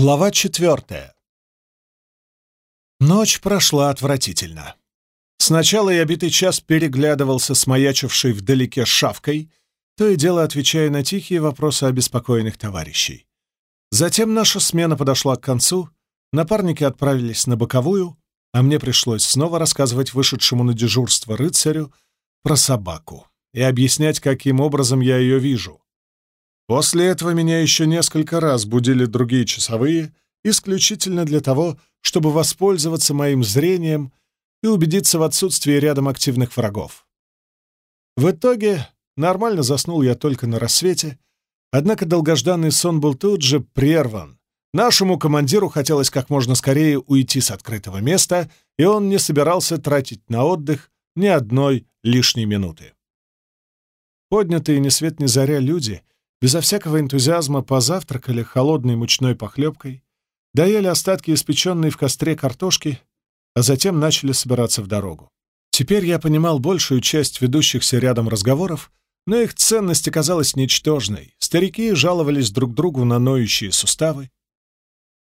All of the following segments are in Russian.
Глава четвертая. Ночь прошла отвратительно. Сначала я битый час переглядывался с маячившей вдалеке шавкой, то и дело отвечая на тихие вопросы обеспокоенных товарищей. Затем наша смена подошла к концу, напарники отправились на боковую, а мне пришлось снова рассказывать вышедшему на дежурство рыцарю про собаку и объяснять, каким образом я ее вижу. После этого меня еще несколько раз будили другие часовые, исключительно для того, чтобы воспользоваться моим зрением и убедиться в отсутствии рядом активных врагов. В итоге нормально заснул я только на рассвете, однако долгожданный сон был тут же прерван. Нашему командиру хотелось как можно скорее уйти с открытого места, и он не собирался тратить на отдых ни одной лишней минуты. Поднятые ни свет ни заря люди — безо всякого энтузиазма позавтракали холодной мучной похлебкой, доели остатки испеченной в костре картошки, а затем начали собираться в дорогу. Теперь я понимал большую часть ведущихся рядом разговоров, но их ценность оказалась ничтожной. Старики жаловались друг другу на ноющие суставы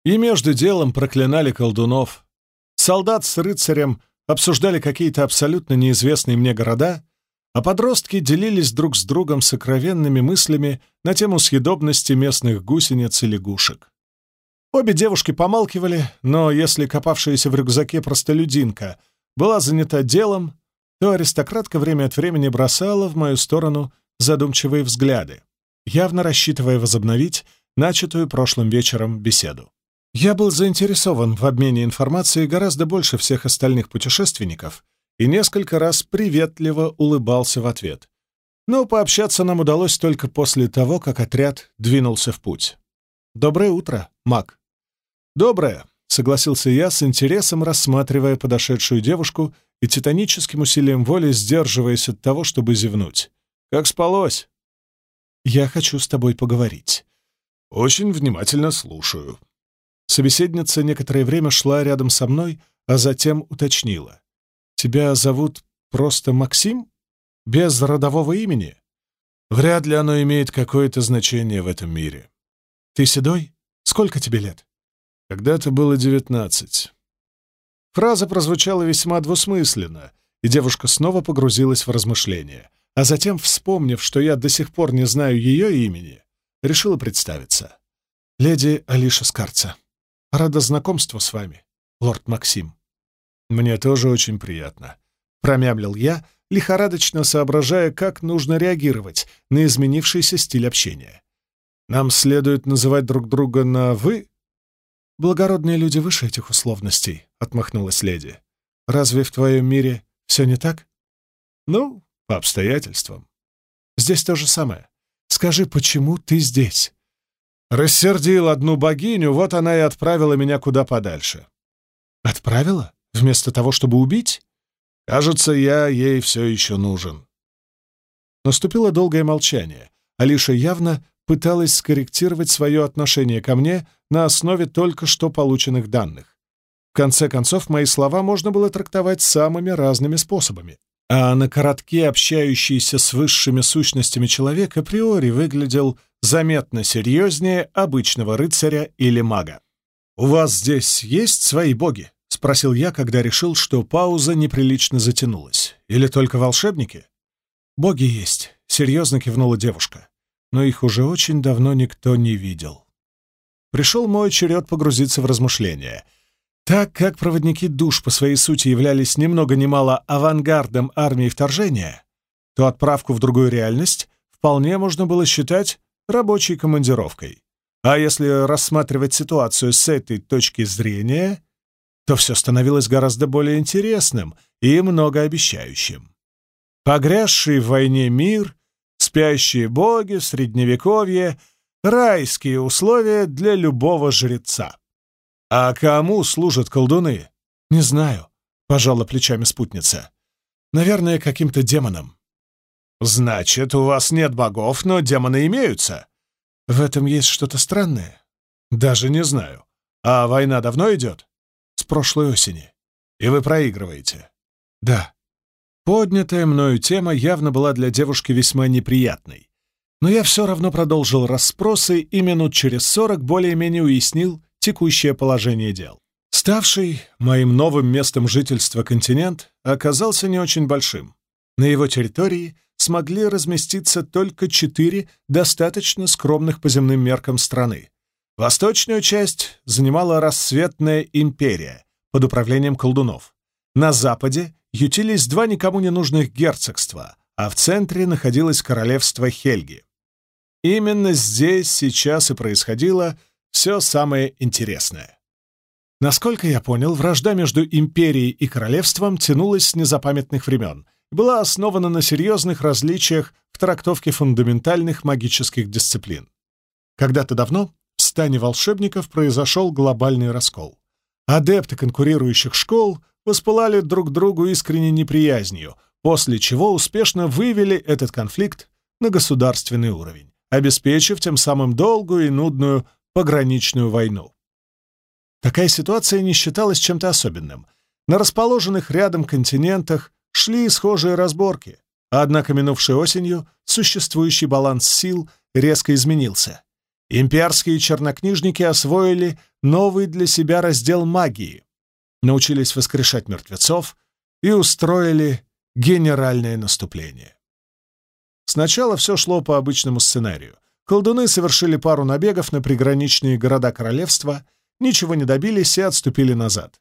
и между делом проклинали колдунов. Солдат с рыцарем обсуждали какие-то абсолютно неизвестные мне города — а подростки делились друг с другом сокровенными мыслями на тему съедобности местных гусениц и лягушек. Обе девушки помалкивали, но если копавшаяся в рюкзаке простолюдинка была занята делом, то аристократка время от времени бросала в мою сторону задумчивые взгляды, явно рассчитывая возобновить начатую прошлым вечером беседу. Я был заинтересован в обмене информацией гораздо больше всех остальных путешественников — и несколько раз приветливо улыбался в ответ. Но пообщаться нам удалось только после того, как отряд двинулся в путь. «Доброе утро, маг». «Доброе», — согласился я с интересом, рассматривая подошедшую девушку и титаническим усилием воли сдерживаясь от того, чтобы зевнуть. «Как спалось?» «Я хочу с тобой поговорить». «Очень внимательно слушаю». Собеседница некоторое время шла рядом со мной, а затем уточнила. Тебя зовут просто Максим? Без родового имени? Вряд ли оно имеет какое-то значение в этом мире. Ты седой? Сколько тебе лет? Когда-то было девятнадцать. Фраза прозвучала весьма двусмысленно, и девушка снова погрузилась в размышления. А затем, вспомнив, что я до сих пор не знаю ее имени, решила представиться. «Леди Алиша Скарца. Рада знакомству с вами, лорд Максим». «Мне тоже очень приятно», — промямлил я, лихорадочно соображая, как нужно реагировать на изменившийся стиль общения. «Нам следует называть друг друга на «вы»?» «Благородные люди выше этих условностей», — отмахнулась леди. «Разве в твоем мире все не так?» «Ну, по обстоятельствам. Здесь то же самое. Скажи, почему ты здесь?» Рассердил одну богиню, вот она и отправила меня куда подальше. «Отправила?» Вместо того, чтобы убить? Кажется, я ей все еще нужен. Наступило долгое молчание. Алиша явно пыталась скорректировать свое отношение ко мне на основе только что полученных данных. В конце концов, мои слова можно было трактовать самыми разными способами. А на коротке общающийся с высшими сущностями человек априори выглядел заметно серьезнее обычного рыцаря или мага. «У вас здесь есть свои боги?» — спросил я, когда решил, что пауза неприлично затянулась. «Или только волшебники?» «Боги есть», — серьезно кивнула девушка. «Но их уже очень давно никто не видел». Пришел мой черед погрузиться в размышления. Так как проводники душ по своей сути являлись ни много ни мало авангардом армии вторжения, то отправку в другую реальность вполне можно было считать рабочей командировкой. А если рассматривать ситуацию с этой точки зрения, то все становилось гораздо более интересным и многообещающим. Погрязший в войне мир, спящие боги, средневековье — райские условия для любого жреца. А кому служат колдуны? Не знаю, — пожала плечами спутница. Наверное, каким-то демонам. Значит, у вас нет богов, но демоны имеются. В этом есть что-то странное? Даже не знаю. А война давно идет? Прошлой осени. И вы проигрываете. Да. Поднятая мною тема явно была для девушки весьма неприятной. Но я все равно продолжил расспросы и минут через сорок более-менее уяснил текущее положение дел. Ставший моим новым местом жительства континент оказался не очень большим. На его территории смогли разместиться только четыре достаточно скромных по земным меркам страны. Восточную часть занимала рассветная империя под управлением колдунов. На западе ютились два никому не нужных герцогства, а в центре находилось королевство Хельги. Именно здесь сейчас и происходило все самое интересное. Насколько я понял, вражда между империей и королевством тянулась с незапамятных времен и была основана на серьезных различиях в трактовке фундаментальных магических дисциплин. Когда-то давно стане волшебников произошел глобальный раскол. Адепты конкурирующих школ воспылали друг другу искренней неприязнью, после чего успешно вывели этот конфликт на государственный уровень, обеспечив тем самым долгую и нудную пограничную войну. Такая ситуация не считалась чем-то особенным. На расположенных рядом континентах шли схожие разборки, однако минувшей осенью существующий баланс сил резко изменился. Имперские чернокнижники освоили новый для себя раздел магии, научились воскрешать мертвецов и устроили генеральное наступление. Сначала все шло по обычному сценарию. Колдуны совершили пару набегов на приграничные города королевства, ничего не добились и отступили назад.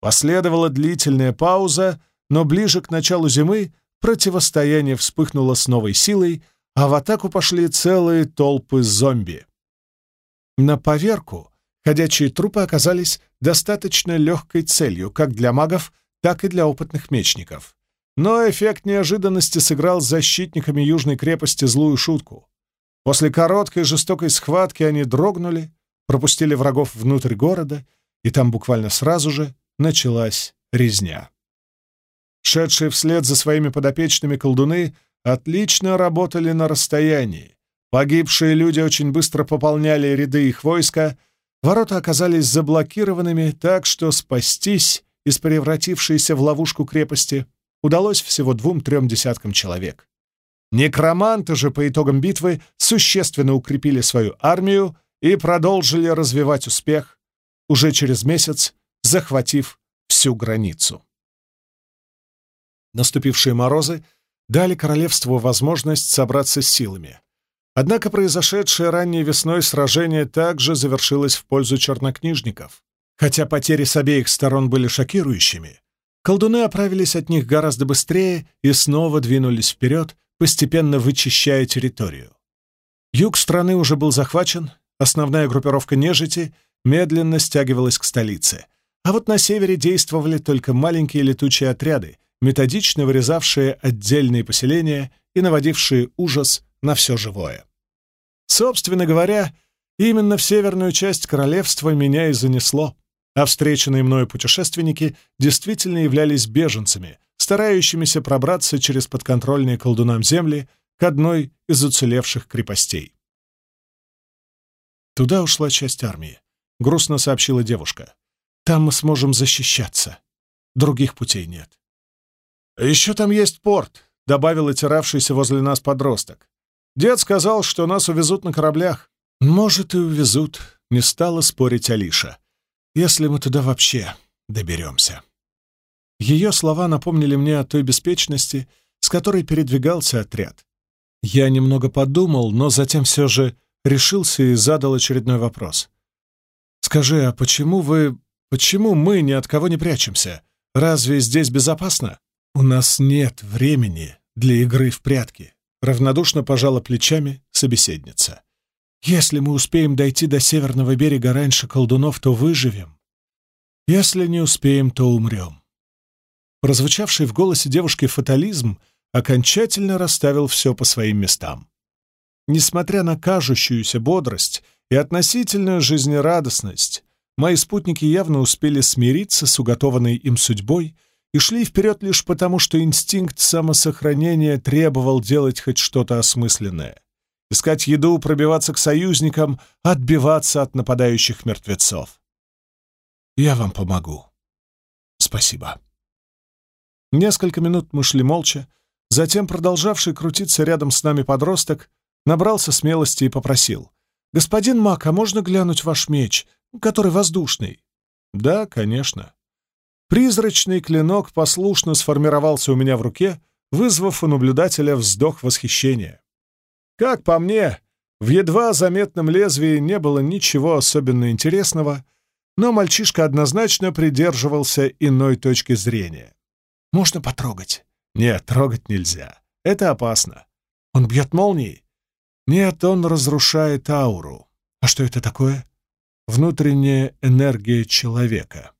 Последовала длительная пауза, но ближе к началу зимы противостояние вспыхнуло с новой силой, а в атаку пошли целые толпы зомби. На поверку ходячие трупы оказались достаточно легкой целью как для магов, так и для опытных мечников. Но эффект неожиданности сыграл с защитниками Южной крепости злую шутку. После короткой жестокой схватки они дрогнули, пропустили врагов внутрь города, и там буквально сразу же началась резня. Шедшие вслед за своими подопечными колдуны отлично работали на расстоянии. Погибшие люди очень быстро пополняли ряды их войска, ворота оказались заблокированными, так что спастись из превратившейся в ловушку крепости удалось всего двум-трем десяткам человек. Некроманты же по итогам битвы существенно укрепили свою армию и продолжили развивать успех, уже через месяц захватив всю границу. Наступившие морозы дали королевству возможность собраться с силами. Однако произошедшее ранней весной сражение также завершилось в пользу чернокнижников. Хотя потери с обеих сторон были шокирующими, колдуны оправились от них гораздо быстрее и снова двинулись вперед, постепенно вычищая территорию. Юг страны уже был захвачен, основная группировка нежити медленно стягивалась к столице, а вот на севере действовали только маленькие летучие отряды, методично вырезавшие отдельные поселения и наводившие ужас на все живое. Собственно говоря, именно в северную часть королевства меня и занесло, а встреченные мною путешественники действительно являлись беженцами, старающимися пробраться через подконтрольные колдунам земли к одной из уцелевших крепостей. «Туда ушла часть армии», — грустно сообщила девушка. «Там мы сможем защищаться. Других путей нет». «Еще там есть порт», — добавил отиравшийся возле нас подросток. «Дед сказал, что нас увезут на кораблях». «Может, и увезут», — не стала спорить Алиша. «Если мы туда вообще доберемся». Ее слова напомнили мне о той беспечности, с которой передвигался отряд. Я немного подумал, но затем все же решился и задал очередной вопрос. «Скажи, а почему вы... почему мы ни от кого не прячемся? Разве здесь безопасно?» «У нас нет времени для игры в прятки», — равнодушно пожала плечами собеседница. «Если мы успеем дойти до северного берега раньше колдунов, то выживем. Если не успеем, то умрем». Прозвучавший в голосе девушки фатализм окончательно расставил все по своим местам. Несмотря на кажущуюся бодрость и относительную жизнерадостность, мои спутники явно успели смириться с уготованной им судьбой и шли вперед лишь потому, что инстинкт самосохранения требовал делать хоть что-то осмысленное. Искать еду, пробиваться к союзникам, отбиваться от нападающих мертвецов. Я вам помогу. Спасибо. Несколько минут мы шли молча, затем продолжавший крутиться рядом с нами подросток набрался смелости и попросил. «Господин Мак, а можно глянуть ваш меч? который воздушный. Да, конечно. Призрачный клинок послушно сформировался у меня в руке, вызвав у наблюдателя вздох восхищения. Как по мне, в едва заметном лезвии не было ничего особенно интересного, но мальчишка однозначно придерживался иной точки зрения. «Можно потрогать?» «Нет, трогать нельзя. Это опасно. Он бьет молнией?» «Нет, он разрушает ауру. А что это такое?» «Внутренняя энергия человека».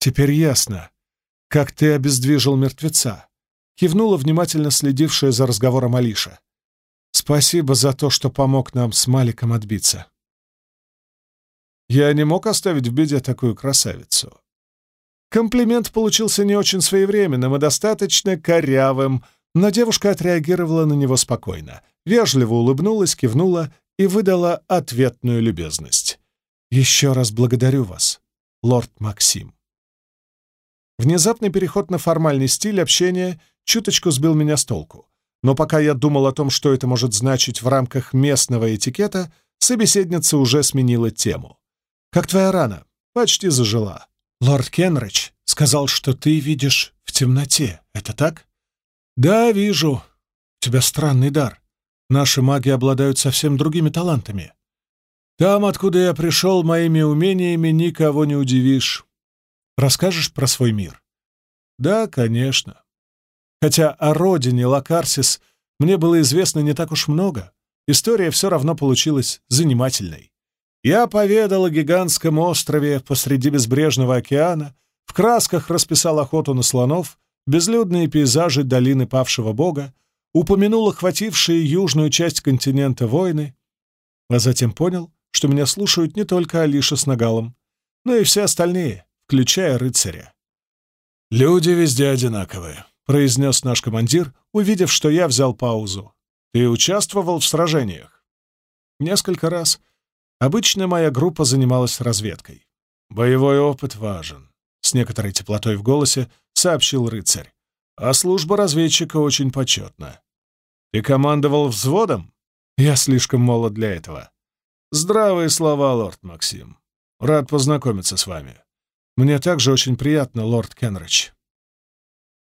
«Теперь ясно, как ты обездвижил мертвеца», — кивнула внимательно следившая за разговором Алиша. «Спасибо за то, что помог нам с Маликом отбиться». Я не мог оставить в беде такую красавицу. Комплимент получился не очень своевременным и достаточно корявым, но девушка отреагировала на него спокойно, вежливо улыбнулась, кивнула и выдала ответную любезность. «Еще раз благодарю вас, лорд Максим». Внезапный переход на формальный стиль общения чуточку сбил меня с толку. Но пока я думал о том, что это может значить в рамках местного этикета, собеседница уже сменила тему. «Как твоя рана?» «Почти зажила». «Лорд Кенрич сказал, что ты видишь в темноте. Это так?» «Да, вижу. У тебя странный дар. Наши маги обладают совсем другими талантами. Там, откуда я пришел, моими умениями никого не удивишь. Расскажешь про свой мир?» «Да, конечно. Хотя о родине Лакарсис мне было известно не так уж много, история все равно получилась занимательной. Я поведал о гигантском острове посреди безбрежного океана, в красках расписал охоту на слонов, безлюдные пейзажи долины павшего бога, упомянул охватившие южную часть континента войны, а затем понял, что меня слушают не только Алиша с Нагалом, но и все остальные — включая рыцаря. «Люди везде одинаковые», — произнес наш командир, увидев, что я взял паузу. «Ты участвовал в сражениях?» «Несколько раз. Обычно моя группа занималась разведкой. Боевой опыт важен», — с некоторой теплотой в голосе сообщил рыцарь. «А служба разведчика очень почетна. Ты командовал взводом? Я слишком молод для этого. Здравые слова, лорд Максим. Рад познакомиться с вами. Мне также очень приятно, лорд Кенрич».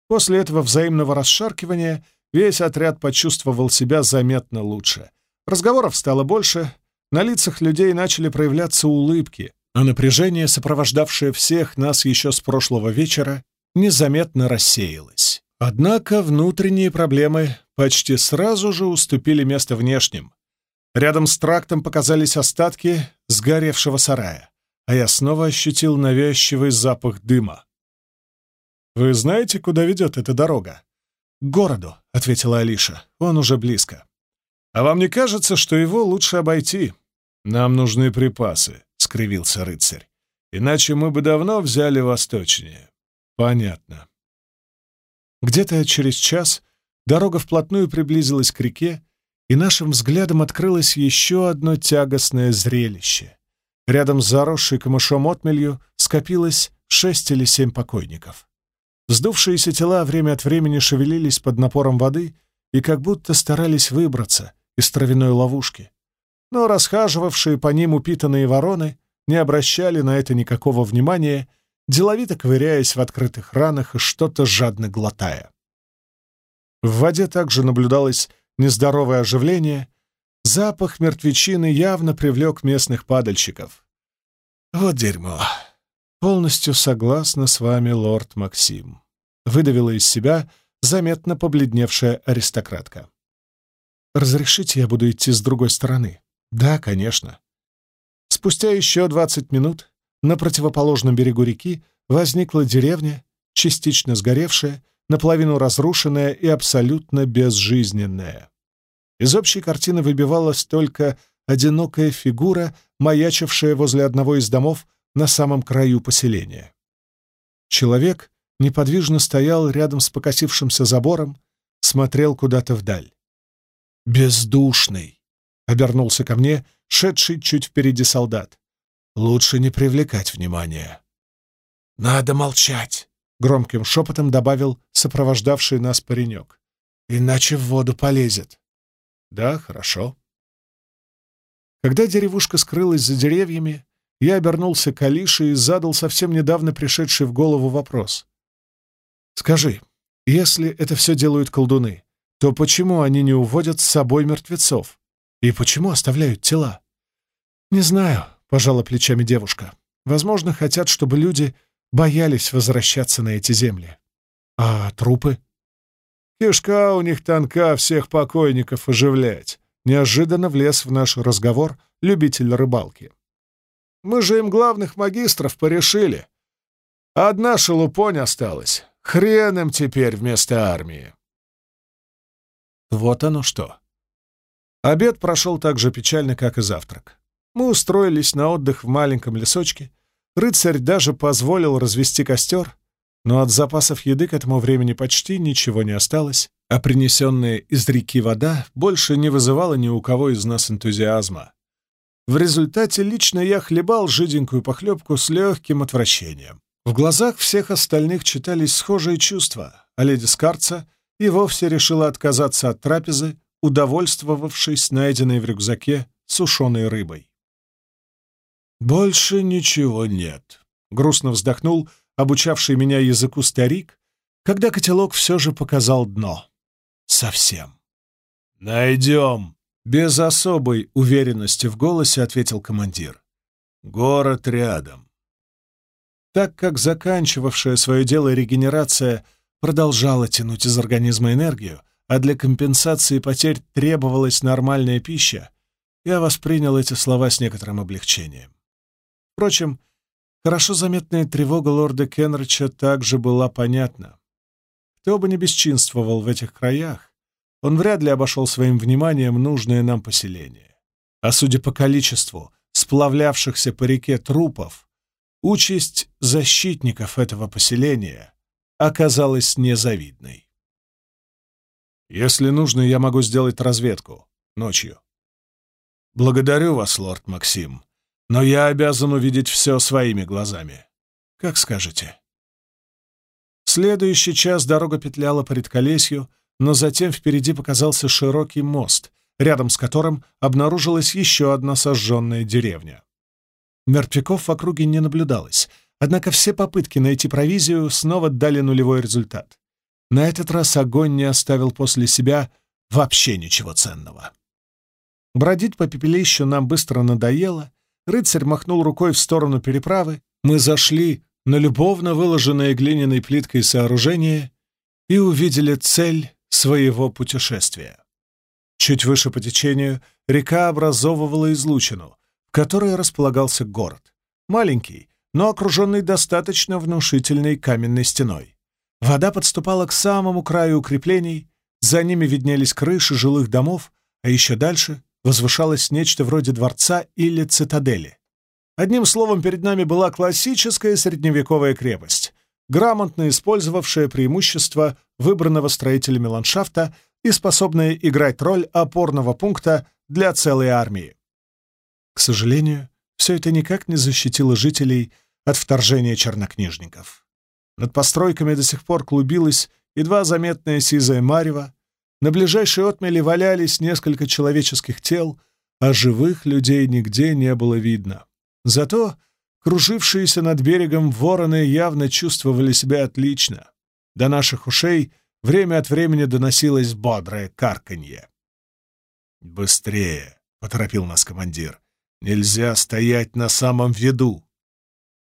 После этого взаимного расшаркивания весь отряд почувствовал себя заметно лучше. Разговоров стало больше, на лицах людей начали проявляться улыбки, а напряжение, сопровождавшее всех нас еще с прошлого вечера, незаметно рассеялось. Однако внутренние проблемы почти сразу же уступили место внешним. Рядом с трактом показались остатки сгоревшего сарая а я снова ощутил навязчивый запах дыма. «Вы знаете, куда ведет эта дорога?» «К городу», — ответила Алиша. «Он уже близко». «А вам не кажется, что его лучше обойти?» «Нам нужны припасы», — скривился рыцарь. «Иначе мы бы давно взяли восточнее». «Понятно». Где-то через час дорога вплотную приблизилась к реке, и нашим взглядом открылось еще одно тягостное зрелище. Рядом с заросшей камышом отмелью скопилось шесть или семь покойников. Вздувшиеся тела время от времени шевелились под напором воды и как будто старались выбраться из травяной ловушки. Но расхаживавшие по ним упитанные вороны не обращали на это никакого внимания, деловито ковыряясь в открытых ранах и что-то жадно глотая. В воде также наблюдалось нездоровое оживление, Запах мертвечины явно привлек местных падальщиков. «Вот дерьмо. Полностью согласна с вами, лорд Максим», — выдавила из себя заметно побледневшая аристократка. «Разрешите, я буду идти с другой стороны?» «Да, конечно». Спустя еще двадцать минут на противоположном берегу реки возникла деревня, частично сгоревшая, наполовину разрушенная и абсолютно безжизненная. Из общей картины выбивалась только одинокая фигура, маячившая возле одного из домов на самом краю поселения. Человек неподвижно стоял рядом с покосившимся забором, смотрел куда-то вдаль. «Бездушный!» — обернулся ко мне, шедший чуть впереди солдат. «Лучше не привлекать внимания». «Надо молчать!» — громким шепотом добавил сопровождавший нас паренек. «Иначе в воду полезет». «Да, хорошо». Когда деревушка скрылась за деревьями, я обернулся к Алише и задал совсем недавно пришедший в голову вопрос. «Скажи, если это все делают колдуны, то почему они не уводят с собой мертвецов? И почему оставляют тела?» «Не знаю», — пожала плечами девушка. «Возможно, хотят, чтобы люди боялись возвращаться на эти земли. А трупы?» «Кишка у них тонка всех покойников оживлять», — неожиданно влез в наш разговор любитель рыбалки. Мы же им главных магистров порешили. Одна шелупонь осталась. Хрен им теперь вместо армии. Вот оно что. Обед прошел так же печально, как и завтрак. Мы устроились на отдых в маленьком лесочке. Рыцарь даже позволил развести костер, но от запасов еды к этому времени почти ничего не осталось, а принесенная из реки вода больше не вызывала ни у кого из нас энтузиазма. В результате лично я хлебал жиденькую похлебку с легким отвращением. В глазах всех остальных читались схожие чувства, а леди Скарца и вовсе решила отказаться от трапезы, удовольствовавшись найденной в рюкзаке сушеной рыбой. «Больше ничего нет», — грустно вздохнул обучавший меня языку старик, когда котелок все же показал дно. Совсем. «Найдем», без особой уверенности в голосе ответил командир. «Город рядом». Так как заканчивавшая свое дело регенерация продолжала тянуть из организма энергию, а для компенсации потерь требовалась нормальная пища, я воспринял эти слова с некоторым облегчением. Впрочем, хорошо заметная тревога лорда Кенрича также была понятна. Кто бы не бесчинствовал в этих краях, он вряд ли обошел своим вниманием нужное нам поселение. А судя по количеству сплавлявшихся по реке трупов, участь защитников этого поселения оказалась незавидной. Если нужно, я могу сделать разведку ночью. Благодарю вас, лорд Максим, но я обязан увидеть все своими глазами. Как скажете. Следующий час дорога петляла по редколесью, но затем впереди показался широкий мост, рядом с которым обнаружилась еще одна сожженная деревня. Мертвяков в округе не наблюдалось, однако все попытки найти провизию снова дали нулевой результат. На этот раз огонь не оставил после себя вообще ничего ценного. Бродить по пепелищу нам быстро надоело, рыцарь махнул рукой в сторону переправы, мы зашли на любовно выложенное глиняной плиткой сооружение и увидели цель своего путешествия. Чуть выше по течению река образовывала излучину, в которой располагался город. Маленький, но окруженный достаточно внушительной каменной стеной. Вода подступала к самому краю укреплений, за ними виднелись крыши жилых домов, а еще дальше возвышалось нечто вроде дворца или цитадели. Одним словом, перед нами была классическая средневековая крепость, грамотно использовавшая преимущества выбранного строителями ландшафта и способная играть роль опорного пункта для целой армии. К сожалению, все это никак не защитило жителей от вторжения чернокнижников. Над постройками до сих пор клубилась едва заметная сизая марево, на ближайшей отмеле валялись несколько человеческих тел, а живых людей нигде не было видно. Зато кружившиеся над берегом вороны явно чувствовали себя отлично. До наших ушей время от времени доносилось бодрое карканье. «Быстрее!» — поторопил нас командир. «Нельзя стоять на самом виду!»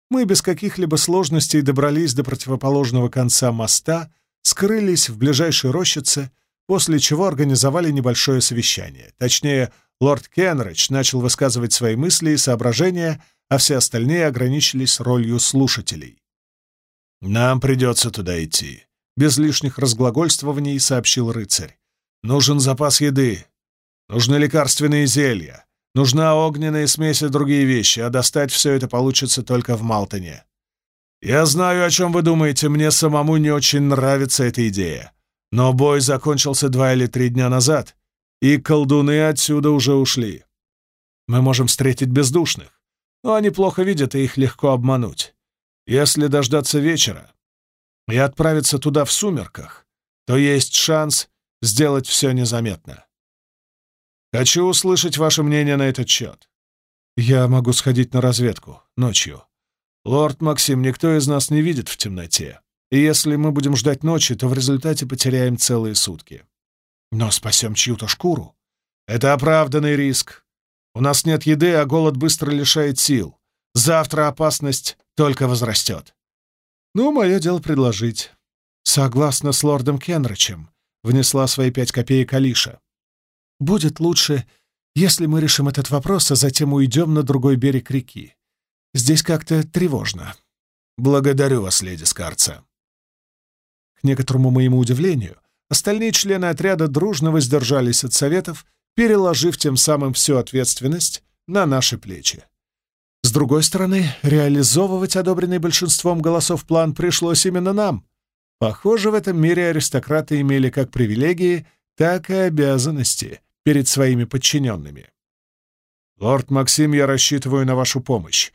Мы без каких-либо сложностей добрались до противоположного конца моста, скрылись в ближайшей рощице, после чего организовали небольшое совещание. Точнее, лорд Кенридж начал высказывать свои мысли и соображения, а все остальные ограничились ролью слушателей. «Нам придется туда идти», — без лишних разглагольствований сообщил рыцарь. «Нужен запас еды, нужны лекарственные зелья, нужна огненная смесь и другие вещи, а достать все это получится только в Малтоне. Я знаю, о чем вы думаете, мне самому не очень нравится эта идея. Но бой закончился два или три дня назад, и колдуны отсюда уже ушли. Мы можем встретить бездушных, но они плохо видят, и их легко обмануть. Если дождаться вечера и отправиться туда в сумерках, то есть шанс сделать все незаметно. Хочу услышать ваше мнение на этот счет. «Я могу сходить на разведку. Ночью. Лорд Максим, никто из нас не видит в темноте. И если мы будем ждать ночи, то в результате потеряем целые сутки. Но спасем чью-то шкуру. Это оправданный риск. У нас нет еды, а голод быстро лишает сил. Завтра опасность только возрастет. Ну, мое дело предложить. Согласно с лордом Кенричем, внесла свои пять копеек Алиша. Будет лучше, если мы решим этот вопрос, а затем уйдем на другой берег реки. Здесь как-то тревожно. Благодарю вас, леди Скарца. Некоторому моему удивлению, остальные члены отряда дружно воздержались от советов, переложив тем самым всю ответственность на наши плечи. С другой стороны, реализовывать одобренный большинством голосов план пришлось именно нам. Похоже, в этом мире аристократы имели как привилегии, так и обязанности перед своими подчиненными. «Лорд Максим, я рассчитываю на вашу помощь.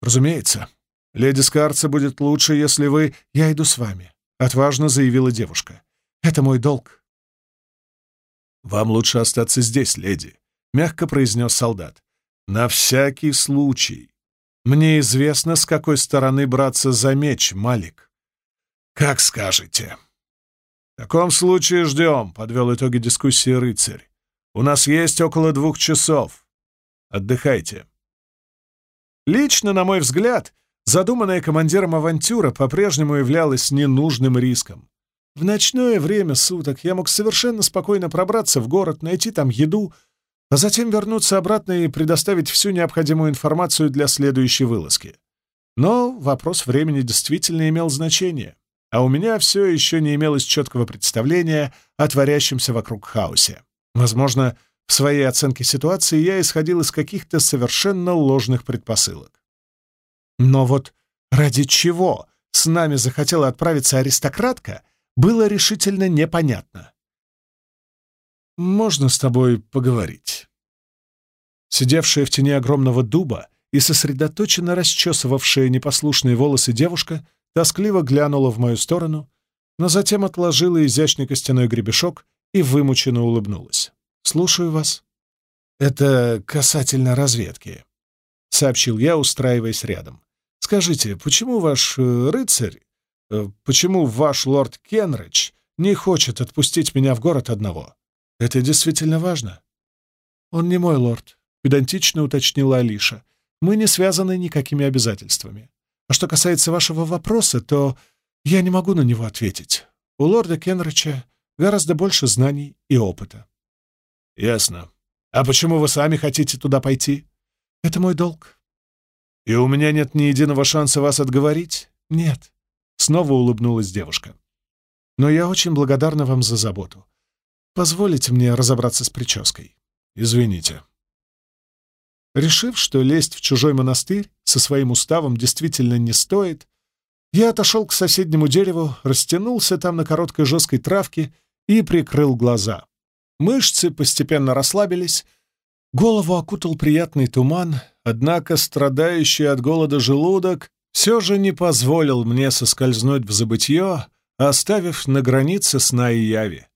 Разумеется, леди Скарца будет лучше, если вы... Я иду с вами», — отважно заявила девушка. «Это мой долг». «Вам лучше остаться здесь, леди», — мягко произнес солдат. «На всякий случай. Мне известно, с какой стороны браться за меч, Малик. Как скажете. В таком случае ждем, — подвел итоги дискуссии рыцарь. У нас есть около двух часов. Отдыхайте. Лично, на мой взгляд, задуманная командиром авантюра по-прежнему являлась ненужным риском. В ночное время суток я мог совершенно спокойно пробраться в город, найти там еду, а затем вернуться обратно и предоставить всю необходимую информацию для следующей вылазки. Но вопрос времени действительно имел значение, а у меня все еще не имелось четкого представления о творящемся вокруг хаосе. Возможно, в своей оценке ситуации я исходил из каких-то совершенно ложных предпосылок. Но вот ради чего с нами захотела отправиться аристократка, было решительно непонятно. «Можно с тобой поговорить?» Сидевшая в тени огромного дуба и сосредоточенно расчесывавшая непослушные волосы девушка тоскливо глянула в мою сторону, но затем отложила изящный костяной гребешок и вымученно улыбнулась. «Слушаю вас». «Это касательно разведки», — сообщил я, устраиваясь рядом. «Скажите, почему ваш э, рыцарь, э, почему ваш лорд Кенрич не хочет отпустить меня в город одного?» Это действительно важно. Он не мой лорд, педантично уточнила Алиша. Мы не связаны никакими обязательствами. А что касается вашего вопроса, то я не могу на него ответить. У лорда Кенрича гораздо больше знаний и опыта. Ясно. А почему вы сами хотите туда пойти? Это мой долг. И у меня нет ни единого шанса вас отговорить? Нет. Снова улыбнулась девушка. Но я очень благодарна вам за заботу. Позволите мне разобраться с прической. Извините. Решив, что лезть в чужой монастырь со своим уставом действительно не стоит, я отошел к соседнему дереву, растянулся там на короткой жесткой травке и прикрыл глаза. Мышцы постепенно расслабились, голову окутал приятный туман, однако страдающий от голода желудок все же не позволил мне соскользнуть в забытье, оставив на границе сна и яви.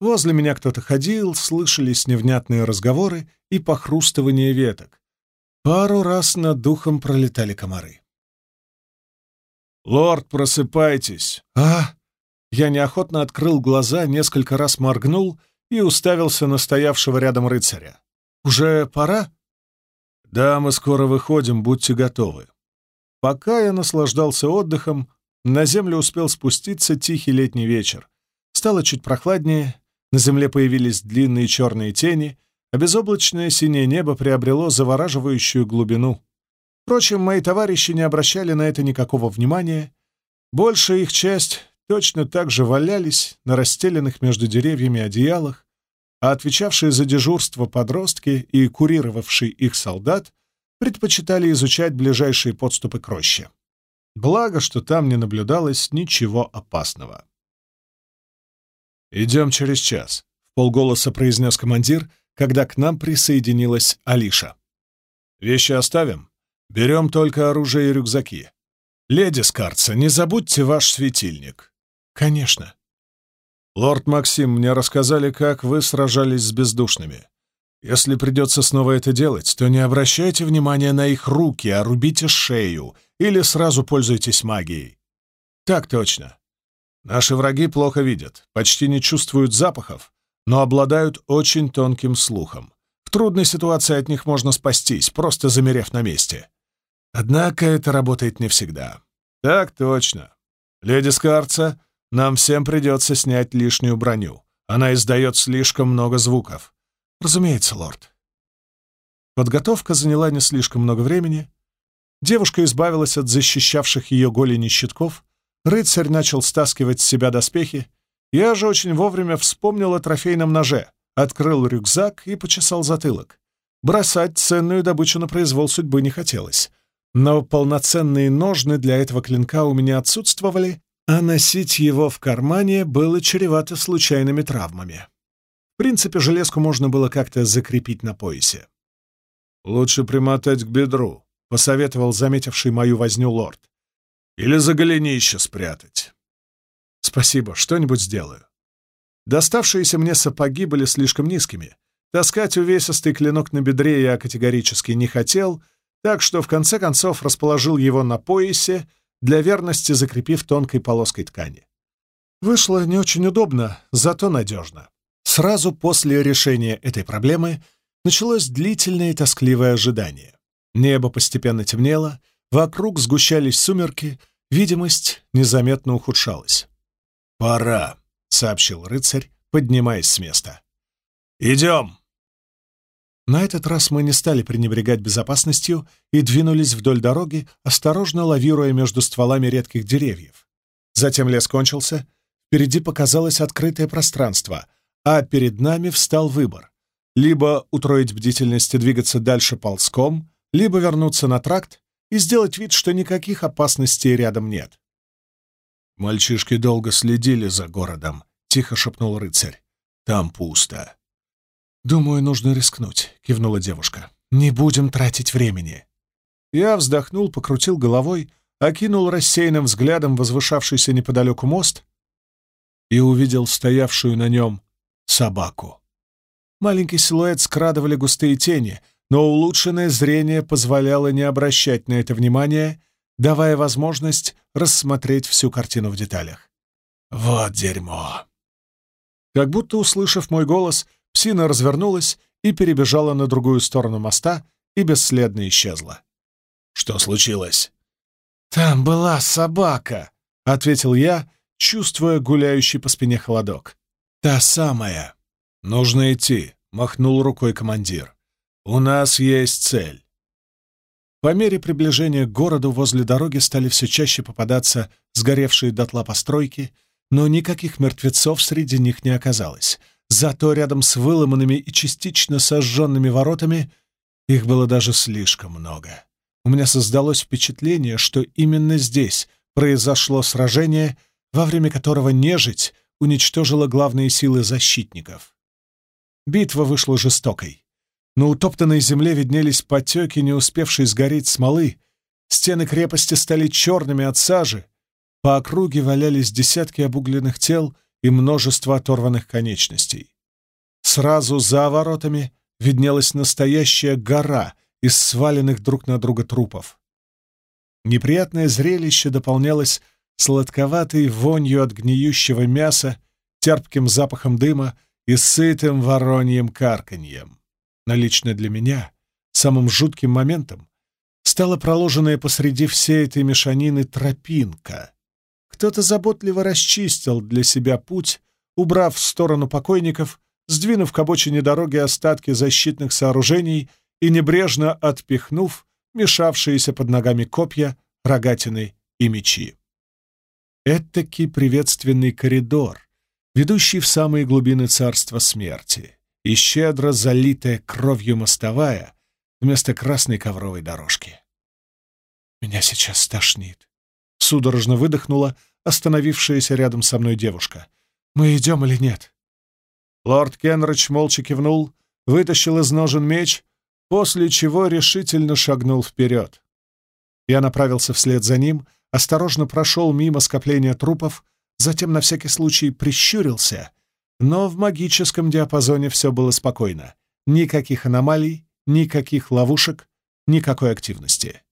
Возле меня кто-то ходил, слышались невнятные разговоры и похрустывание веток. Пару раз над духом пролетали комары. «Лорд, просыпайтесь!» «А?» Я неохотно открыл глаза, несколько раз моргнул и уставился на стоявшего рядом рыцаря. «Уже пора?» «Да, мы скоро выходим, будьте готовы». Пока я наслаждался отдыхом, на землю успел спуститься тихий летний вечер. Стало чуть прохладнее, на земле появились длинные черные тени, а безоблачное синее небо приобрело завораживающую глубину. Впрочем, мои товарищи не обращали на это никакого внимания. Большая их часть точно так же валялись на расстеленных между деревьями одеялах, а отвечавшие за дежурство подростки и курировавший их солдат предпочитали изучать ближайшие подступы к роще. Благо, что там не наблюдалось ничего опасного. «Идем через час», — в полголоса произнес командир, когда к нам присоединилась Алиша. «Вещи оставим. Берем только оружие и рюкзаки. Леди Скарца, не забудьте ваш светильник». «Конечно». «Лорд Максим, мне рассказали, как вы сражались с бездушными. Если придется снова это делать, то не обращайте внимания на их руки, а рубите шею или сразу пользуйтесь магией. Так точно. Наши враги плохо видят, почти не чувствуют запахов, но обладают очень тонким слухом. В трудной ситуации от них можно спастись, просто замерев на месте. Однако это работает не всегда. Так точно. Леди Скарца, нам всем придется снять лишнюю броню. Она издает слишком много звуков. Разумеется, лорд. Подготовка заняла не слишком много времени. Девушка избавилась от защищавших ее голени щитков, Рыцарь начал стаскивать с себя доспехи. Я же очень вовремя вспомнил о трофейном ноже, открыл рюкзак и почесал затылок. Бросать ценную добычу на произвол судьбы не хотелось. Но полноценные ножны для этого клинка у меня отсутствовали, а носить его в кармане было чревато случайными травмами. В принципе, железку можно было как-то закрепить на поясе. «Лучше примотать к бедру», — посоветовал заметивший мою возню лорд. Или за голенище спрятать. Спасибо, что-нибудь сделаю. Доставшиеся мне сапоги были слишком низкими. Таскать увесистый клинок на бедре я категорически не хотел, так что в конце концов расположил его на поясе, для верности закрепив тонкой полоской ткани. Вышло не очень удобно, зато надежно. Сразу после решения этой проблемы началось длительное и тоскливое ожидание. Небо постепенно темнело, Вокруг сгущались сумерки, видимость незаметно ухудшалась. «Пора», — сообщил рыцарь, поднимаясь с места. «Идем!» На этот раз мы не стали пренебрегать безопасностью и двинулись вдоль дороги, осторожно лавируя между стволами редких деревьев. Затем лес кончился, впереди показалось открытое пространство, а перед нами встал выбор — либо утроить бдительность и двигаться дальше ползком, либо вернуться на тракт и сделать вид, что никаких опасностей рядом нет. «Мальчишки долго следили за городом», — тихо шепнул рыцарь. «Там пусто». «Думаю, нужно рискнуть», — кивнула девушка. «Не будем тратить времени». Я вздохнул, покрутил головой, окинул рассеянным взглядом возвышавшийся неподалеку мост и увидел стоявшую на нем собаку. Маленький силуэт скрадывали густые тени — но улучшенное зрение позволяло не обращать на это внимания, давая возможность рассмотреть всю картину в деталях. «Вот дерьмо!» Как будто услышав мой голос, псина развернулась и перебежала на другую сторону моста и бесследно исчезла. «Что случилось?» «Там была собака», — ответил я, чувствуя гуляющий по спине холодок. «Та самая». «Нужно идти», — махнул рукой командир. «У нас есть цель». По мере приближения к городу возле дороги стали все чаще попадаться сгоревшие дотла постройки, но никаких мертвецов среди них не оказалось. Зато рядом с выломанными и частично сожженными воротами их было даже слишком много. У меня создалось впечатление, что именно здесь произошло сражение, во время которого нежить уничтожила главные силы защитников. Битва вышла жестокой. На утоптанной земле виднелись потеки, не успевшие сгореть смолы. Стены крепости стали черными от сажи. По округе валялись десятки обугленных тел и множество оторванных конечностей. Сразу за воротами виднелась настоящая гора из сваленных друг на друга трупов. Неприятное зрелище дополнялось сладковатой вонью от гниющего мяса, терпким запахом дыма и сытым вороньим карканьем но лично для меня самым жутким моментом стала проложенная посреди всей этой мешанины тропинка. Кто-то заботливо расчистил для себя путь, убрав в сторону покойников, сдвинув к обочине дороги остатки защитных сооружений и небрежно отпихнув мешавшиеся под ногами копья, рогатины и мечи. Этакий приветственный коридор, ведущий в самые глубины царства смерти и щедро залитая кровью мостовая вместо красной ковровой дорожки. «Меня сейчас стошнит», — судорожно выдохнула остановившаяся рядом со мной девушка. «Мы идем или нет?» Лорд Кенрич молча кивнул, вытащил из ножен меч, после чего решительно шагнул вперед. Я направился вслед за ним, осторожно прошел мимо скопления трупов, затем на всякий случай прищурился — но в магическом диапазоне все было спокойно. Никаких аномалий, никаких ловушек, никакой активности.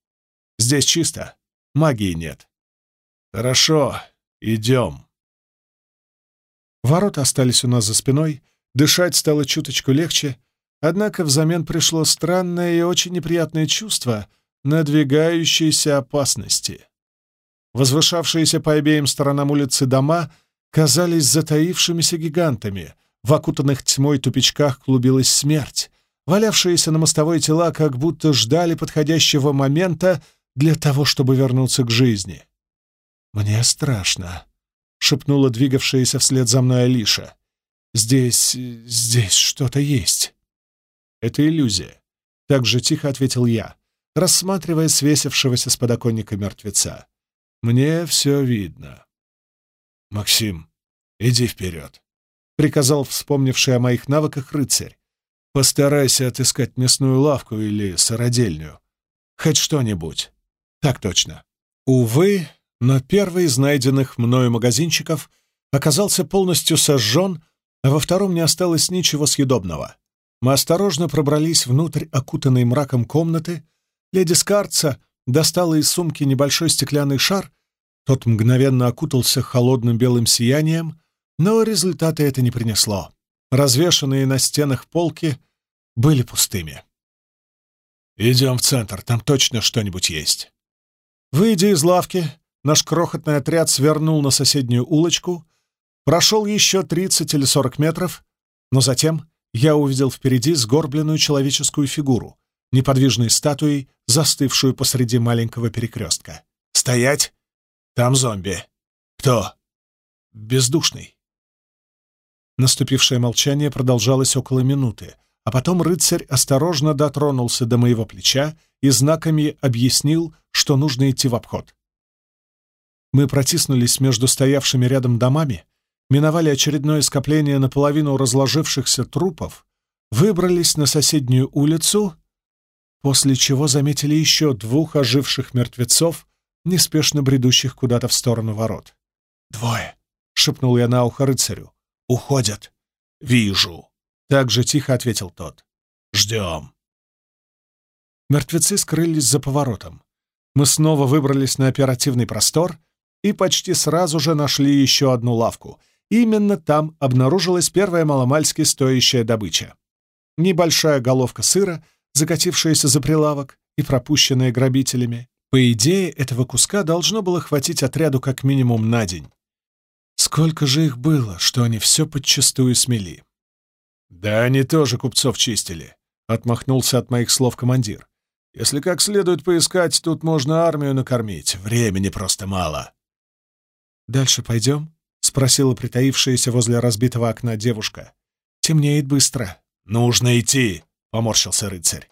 Здесь чисто, магии нет. Хорошо, идем. Ворота остались у нас за спиной, дышать стало чуточку легче, однако взамен пришло странное и очень неприятное чувство надвигающейся опасности. Возвышавшиеся по обеим сторонам улицы дома казались затаившимися гигантами, в окутанных тьмой тупичках клубилась смерть, валявшиеся на мостовой тела как будто ждали подходящего момента для того, чтобы вернуться к жизни. «Мне страшно», — шепнула двигавшаяся вслед за мной Алиша. «Здесь... здесь что-то есть». «Это иллюзия», — так же тихо ответил я, рассматривая свесившегося с подоконника мертвеца. «Мне все видно». «Максим, иди вперед», — приказал вспомнивший о моих навыках рыцарь. «Постарайся отыскать мясную лавку или сыродельню. Хоть что-нибудь. Так точно». Увы, но первый из найденных мною магазинчиков оказался полностью сожжен, а во втором не осталось ничего съедобного. Мы осторожно пробрались внутрь окутанной мраком комнаты. Леди Скарца достала из сумки небольшой стеклянный шар. Тот мгновенно окутался холодным белым сиянием, но результата это не принесло. Развешанные на стенах полки были пустыми. «Идем в центр, там точно что-нибудь есть». Выйдя из лавки, наш крохотный отряд свернул на соседнюю улочку, прошел еще 30 или 40 метров, но затем я увидел впереди сгорбленную человеческую фигуру, неподвижной статуей, застывшую посреди маленького перекрестка. «Стоять! Там зомби!» «Кто?» «Бездушный». Наступившее молчание продолжалось около минуты, а потом рыцарь осторожно дотронулся до моего плеча и знаками объяснил, что нужно идти в обход. Мы протиснулись между стоявшими рядом домами, миновали очередное скопление наполовину разложившихся трупов, выбрались на соседнюю улицу, после чего заметили еще двух оживших мертвецов, неспешно бредущих куда-то в сторону ворот. «Двое!» — шепнул я на ухо рыцарю. «Уходят!» «Вижу!» — так же тихо ответил тот. «Ждем!» Мертвецы скрылись за поворотом. Мы снова выбрались на оперативный простор и почти сразу же нашли еще одну лавку — Именно там обнаружилась первая маломальски стоящая добыча. Небольшая головка сыра, закатившаяся за прилавок и пропущенная грабителями. По идее, этого куска должно было хватить отряду как минимум на день. Сколько же их было, что они все подчистую смели? «Да они тоже купцов чистили», — отмахнулся от моих слов командир. «Если как следует поискать, тут можно армию накормить. Времени просто мало». «Дальше пойдем?» — спросила притаившаяся возле разбитого окна девушка. «Темнеет быстро». «Нужно идти», — поморщился рыцарь.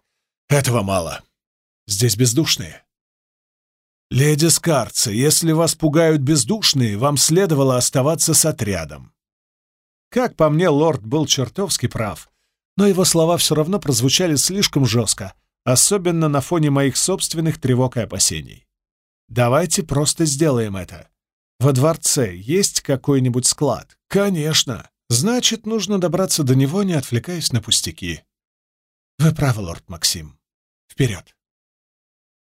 «Этого мало. Здесь бездушные». «Леди Скарца, если вас пугают бездушные, вам следовало оставаться с отрядом». Как по мне, лорд был чертовски прав, но его слова все равно прозвучали слишком жестко, особенно на фоне моих собственных тревог и опасений. «Давайте просто сделаем это. Во дворце есть какой-нибудь склад? Конечно. Значит, нужно добраться до него, не отвлекаясь на пустяки. Вы правы, лорд Максим. Вперед.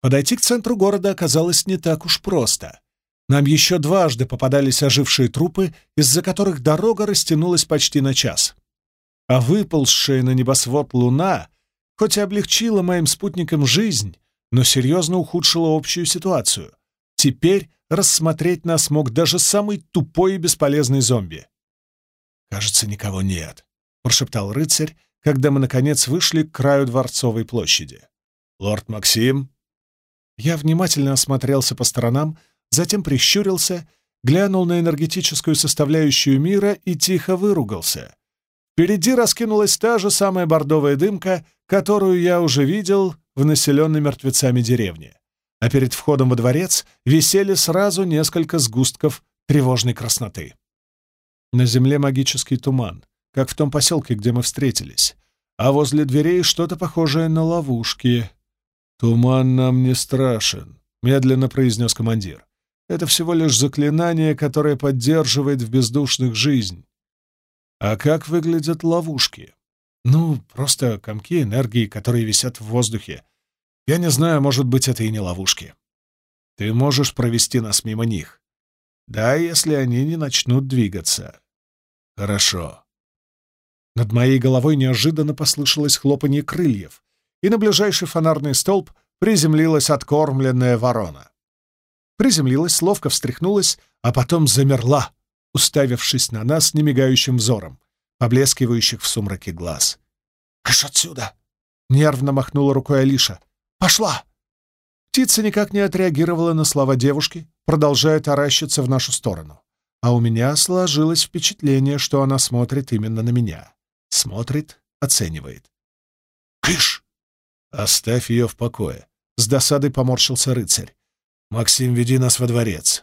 Подойти к центру города оказалось не так уж просто. Нам еще дважды попадались ожившие трупы, из-за которых дорога растянулась почти на час. А выползшая на небосвод луна, хоть и облегчила моим спутникам жизнь, но серьезно ухудшила общую ситуацию. Теперь рассмотреть нас мог даже самый тупой и бесполезный зомби. «Кажется, никого нет», — прошептал рыцарь, когда мы, наконец, вышли к краю Дворцовой площади. «Лорд Максим?» Я внимательно осмотрелся по сторонам, затем прищурился, глянул на энергетическую составляющую мира и тихо выругался. Впереди раскинулась та же самая бордовая дымка, которую я уже видел в населенной мертвецами деревне а перед входом во дворец висели сразу несколько сгустков тревожной красноты. На земле магический туман, как в том поселке, где мы встретились, а возле дверей что-то похожее на ловушки. «Туман нам не страшен», — медленно произнес командир. «Это всего лишь заклинание, которое поддерживает в бездушных жизнь». «А как выглядят ловушки?» Ну, просто комки энергии, которые висят в воздухе. Я не знаю, может быть, это и не ловушки. Ты можешь провести нас мимо них. Да, если они не начнут двигаться. Хорошо. Над моей головой неожиданно послышалось хлопанье крыльев, и на ближайший фонарный столб приземлилась откормленная ворона. Приземлилась, ловко встряхнулась, а потом замерла, уставившись на нас немигающим взором, поблескивающих в сумраке глаз. «Кыш отсюда!» — нервно махнула рукой Алиша. «Пошла!» Птица никак не отреагировала на слова девушки, продолжая таращиться в нашу сторону. А у меня сложилось впечатление, что она смотрит именно на меня. Смотрит, оценивает. «Кыш!» «Оставь ее в покое!» С досадой поморщился рыцарь. «Максим, веди нас во дворец!»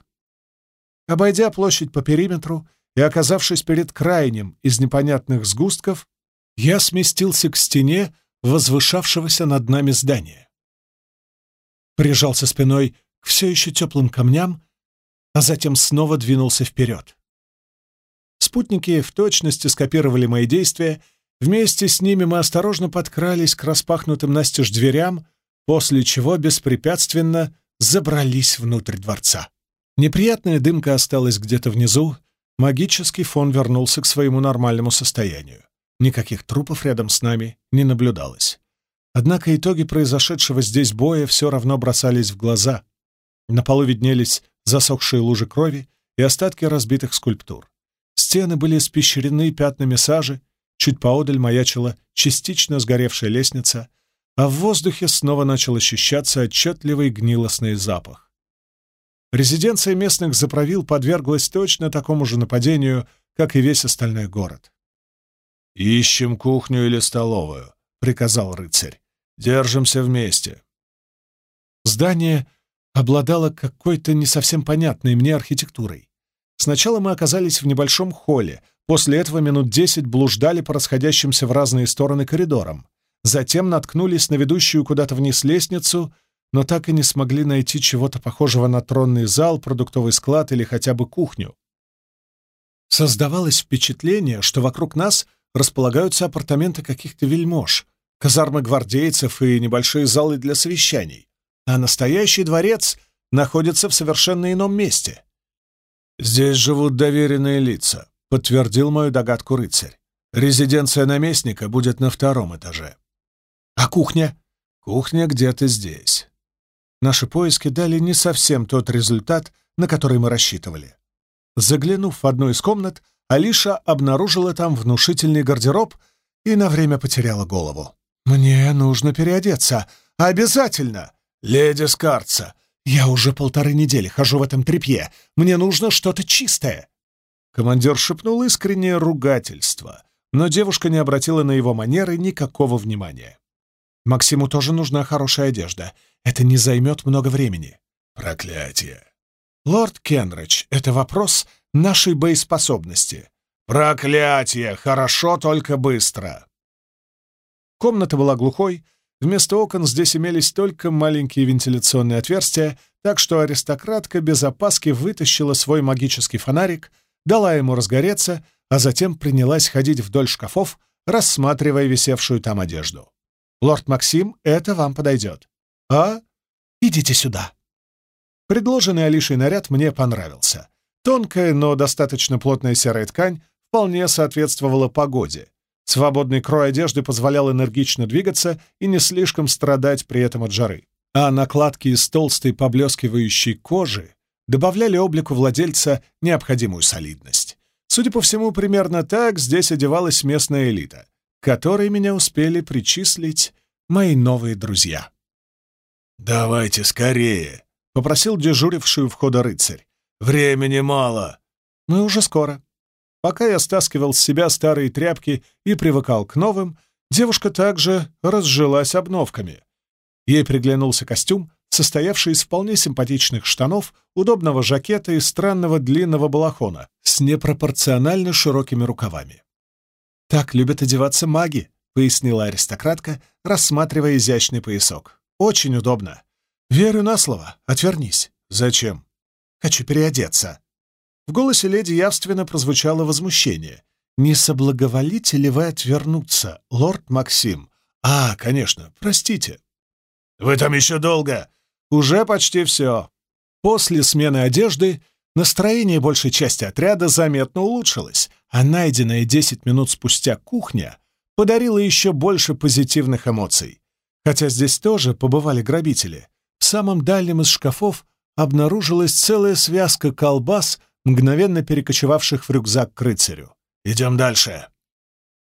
Обойдя площадь по периметру и оказавшись перед крайним из непонятных сгустков, я сместился к стене возвышавшегося над нами здания. Прижался спиной к все еще теплым камням, а затем снова двинулся вперед. Спутники в точности скопировали мои действия, вместе с ними мы осторожно подкрались к распахнутым настежь дверям, после чего беспрепятственно забрались внутрь дворца. Неприятная дымка осталась где-то внизу, магический фон вернулся к своему нормальному состоянию. Никаких трупов рядом с нами не наблюдалось. Однако итоги произошедшего здесь боя все равно бросались в глаза. На полу виднелись засохшие лужи крови и остатки разбитых скульптур. Стены были испещрены пятнами сажи, чуть поодаль маячила частично сгоревшая лестница, а в воздухе снова начал ощущаться отчетливый гнилостный запах. Резиденция местных заправил подверглась точно такому же нападению, как и весь остальной город. «Ищем кухню или столовую», — приказал рыцарь. «Держимся вместе». Здание обладало какой-то не совсем понятной мне архитектурой. Сначала мы оказались в небольшом холле, после этого минут десять блуждали по расходящимся в разные стороны коридорам. Затем наткнулись на ведущую куда-то вниз лестницу — но так и не смогли найти чего-то похожего на тронный зал, продуктовый склад или хотя бы кухню. Создавалось впечатление, что вокруг нас располагаются апартаменты каких-то вельмож, казармы гвардейцев и небольшие залы для совещаний, а настоящий дворец находится в совершенно ином месте. «Здесь живут доверенные лица», — подтвердил мою догадку рыцарь. «Резиденция наместника будет на втором этаже». «А кухня?» «Кухня где-то здесь. Наши поиски дали не совсем тот результат, на который мы рассчитывали. Заглянув в одну из комнат, Алиша обнаружила там внушительный гардероб и на время потеряла голову. «Мне нужно переодеться. Обязательно! Леди Скарца! Я уже полторы недели хожу в этом тряпье. Мне нужно что-то чистое!» Командир шепнул искреннее ругательство, но девушка не обратила на его манеры никакого внимания. Максиму тоже нужна хорошая одежда. Это не займет много времени. Проклятие. Лорд Кенридж, это вопрос нашей боеспособности. Проклятие! Хорошо, только быстро. Комната была глухой. Вместо окон здесь имелись только маленькие вентиляционные отверстия, так что аристократка без опаски вытащила свой магический фонарик, дала ему разгореться, а затем принялась ходить вдоль шкафов, рассматривая висевшую там одежду. Лорд Максим, это вам подойдет. А? Идите сюда. Предложенный Алишей наряд мне понравился. Тонкая, но достаточно плотная серая ткань вполне соответствовала погоде. Свободный крой одежды позволял энергично двигаться и не слишком страдать при этом от жары. А накладки из толстой поблескивающей кожи добавляли облику владельца необходимую солидность. Судя по всему, примерно так здесь одевалась местная элита — которой меня успели причислить мои новые друзья. «Давайте скорее!» — попросил дежуривший у входа рыцарь. «Времени мало!» «Мы уже скоро». Пока я стаскивал с себя старые тряпки и привыкал к новым, девушка также разжилась обновками. Ей приглянулся костюм, состоявший из вполне симпатичных штанов, удобного жакета и странного длинного балахона с непропорционально широкими рукавами. «Так любят одеваться маги», — пояснила аристократка, рассматривая изящный поясок. «Очень удобно. Верю на слово. Отвернись». «Зачем?» «Хочу переодеться». В голосе леди явственно прозвучало возмущение, «Не соблаговолите ли вы отвернуться, лорд Максим?» «А, конечно, простите». «Вы там еще долго?» «Уже почти все». После смены одежды настроение большей части отряда заметно улучшилось, а найденная десять минут спустя кухня подарила еще больше позитивных эмоций. Хотя здесь тоже побывали грабители. В самом дальнем из шкафов обнаружилась целая связка колбас, мгновенно перекочевавших в рюкзак к рыцарю. «Идем дальше».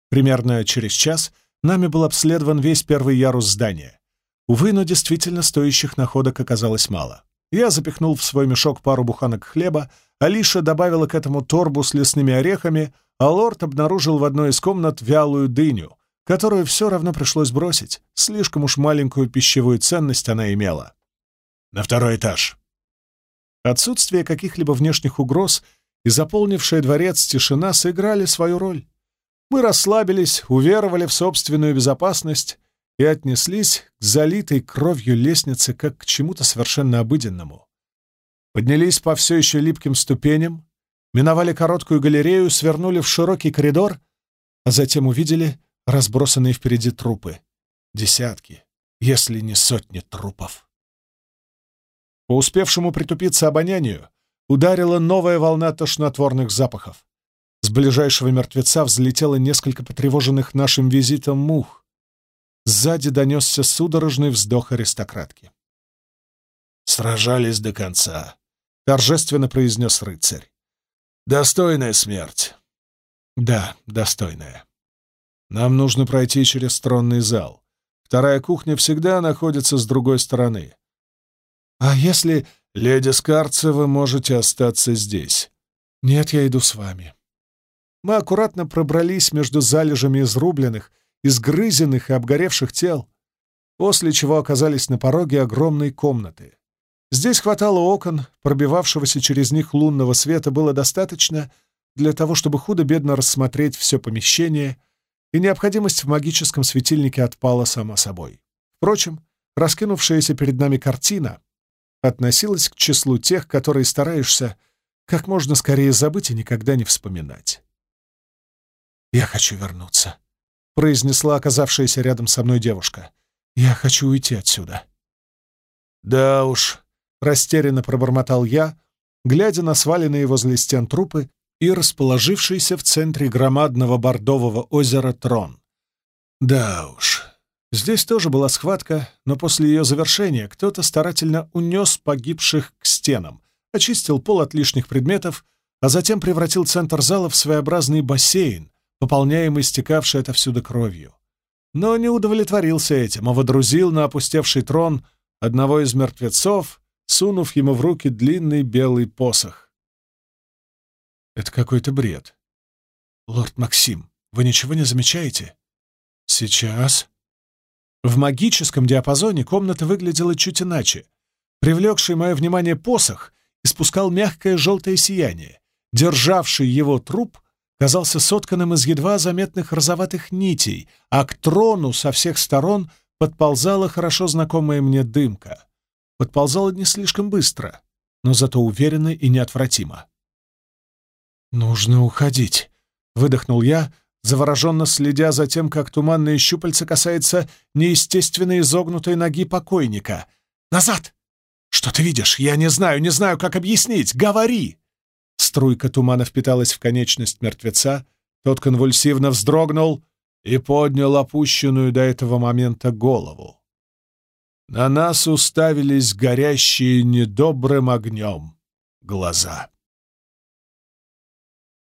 Примерно через час нами был обследован весь первый ярус здания. Увы, но действительно стоящих находок оказалось мало. Я запихнул в свой мешок пару буханок хлеба, Алиша добавила к этому торбу с лесными орехами, а лорд обнаружил в одной из комнат вялую дыню, которую все равно пришлось бросить. Слишком уж маленькую пищевую ценность она имела. «На второй этаж». Отсутствие каких-либо внешних угроз и заполнившая дворец тишина сыграли свою роль. Мы расслабились, уверовали в собственную безопасность и отнеслись к залитой кровью лестнице как к чему-то совершенно обыденному. Поднялись по все еще липким ступеням, миновали короткую галерею, свернули в широкий коридор, а затем увидели разбросанные впереди трупы. Десятки, если не сотни трупов. По успевшему притупиться обонянию ударила новая волна тошнотворных запахов. С ближайшего мертвеца взлетело несколько потревоженных нашим визитом мух. Сзади донесся судорожный вздох аристократки. «Сражались до конца», — торжественно произнес рыцарь. «Достойная смерть». «Да, достойная. Нам нужно пройти через тронный зал. Вторая кухня всегда находится с другой стороны. А если... Леди Скарца, вы можете остаться здесь. Нет, я иду с вами». Мы аккуратно пробрались между залежами изрубленных, изгрызенных и обгоревших тел, после чего оказались на пороге огромной комнаты. Здесь хватало окон, пробивавшегося через них лунного света было достаточно для того, чтобы худо-бедно рассмотреть все помещение, и необходимость в магическом светильнике отпала сама собой. Впрочем, раскинувшаяся перед нами картина относилась к числу тех, которые стараешься как можно скорее забыть и никогда не вспоминать. «Я хочу вернуться», произнесла оказавшаяся рядом со мной девушка. «Я хочу уйти отсюда». «Да уж», — растерянно пробормотал я, глядя на сваленные возле стен трупы и расположившийся в центре громадного бордового озера трон. «Да уж». Здесь тоже была схватка, но после ее завершения кто-то старательно унес погибших к стенам, очистил пол от лишних предметов, а затем превратил центр зала в своеобразный бассейн, пополняемый стекавшей отовсюду кровью. Но не удовлетворился этим, а водрузил на опустевший трон одного из мертвецов, сунув ему в руки длинный белый посох. «Это какой-то бред. Лорд Максим, вы ничего не замечаете?» «Сейчас». В магическом диапазоне комната выглядела чуть иначе. Привлекший мое внимание посох испускал мягкое желтое сияние. Державший его труп казался сотканным из едва заметных розоватых нитей, а к трону со всех сторон подползала хорошо знакомая мне дымка. Подползала не слишком быстро, но зато уверенно и неотвратимо. «Нужно уходить», — выдохнул я, завороженно следя за тем, как туманное щупальце касается неестественно изогнутой ноги покойника. «Назад!» «Что ты видишь? Я не знаю, не знаю, как объяснить! Говори!» Струйка тумана впиталась в конечность мертвеца, тот конвульсивно вздрогнул и поднял опущенную до этого момента голову. На нас уставились горящие недобрым огнем глаза.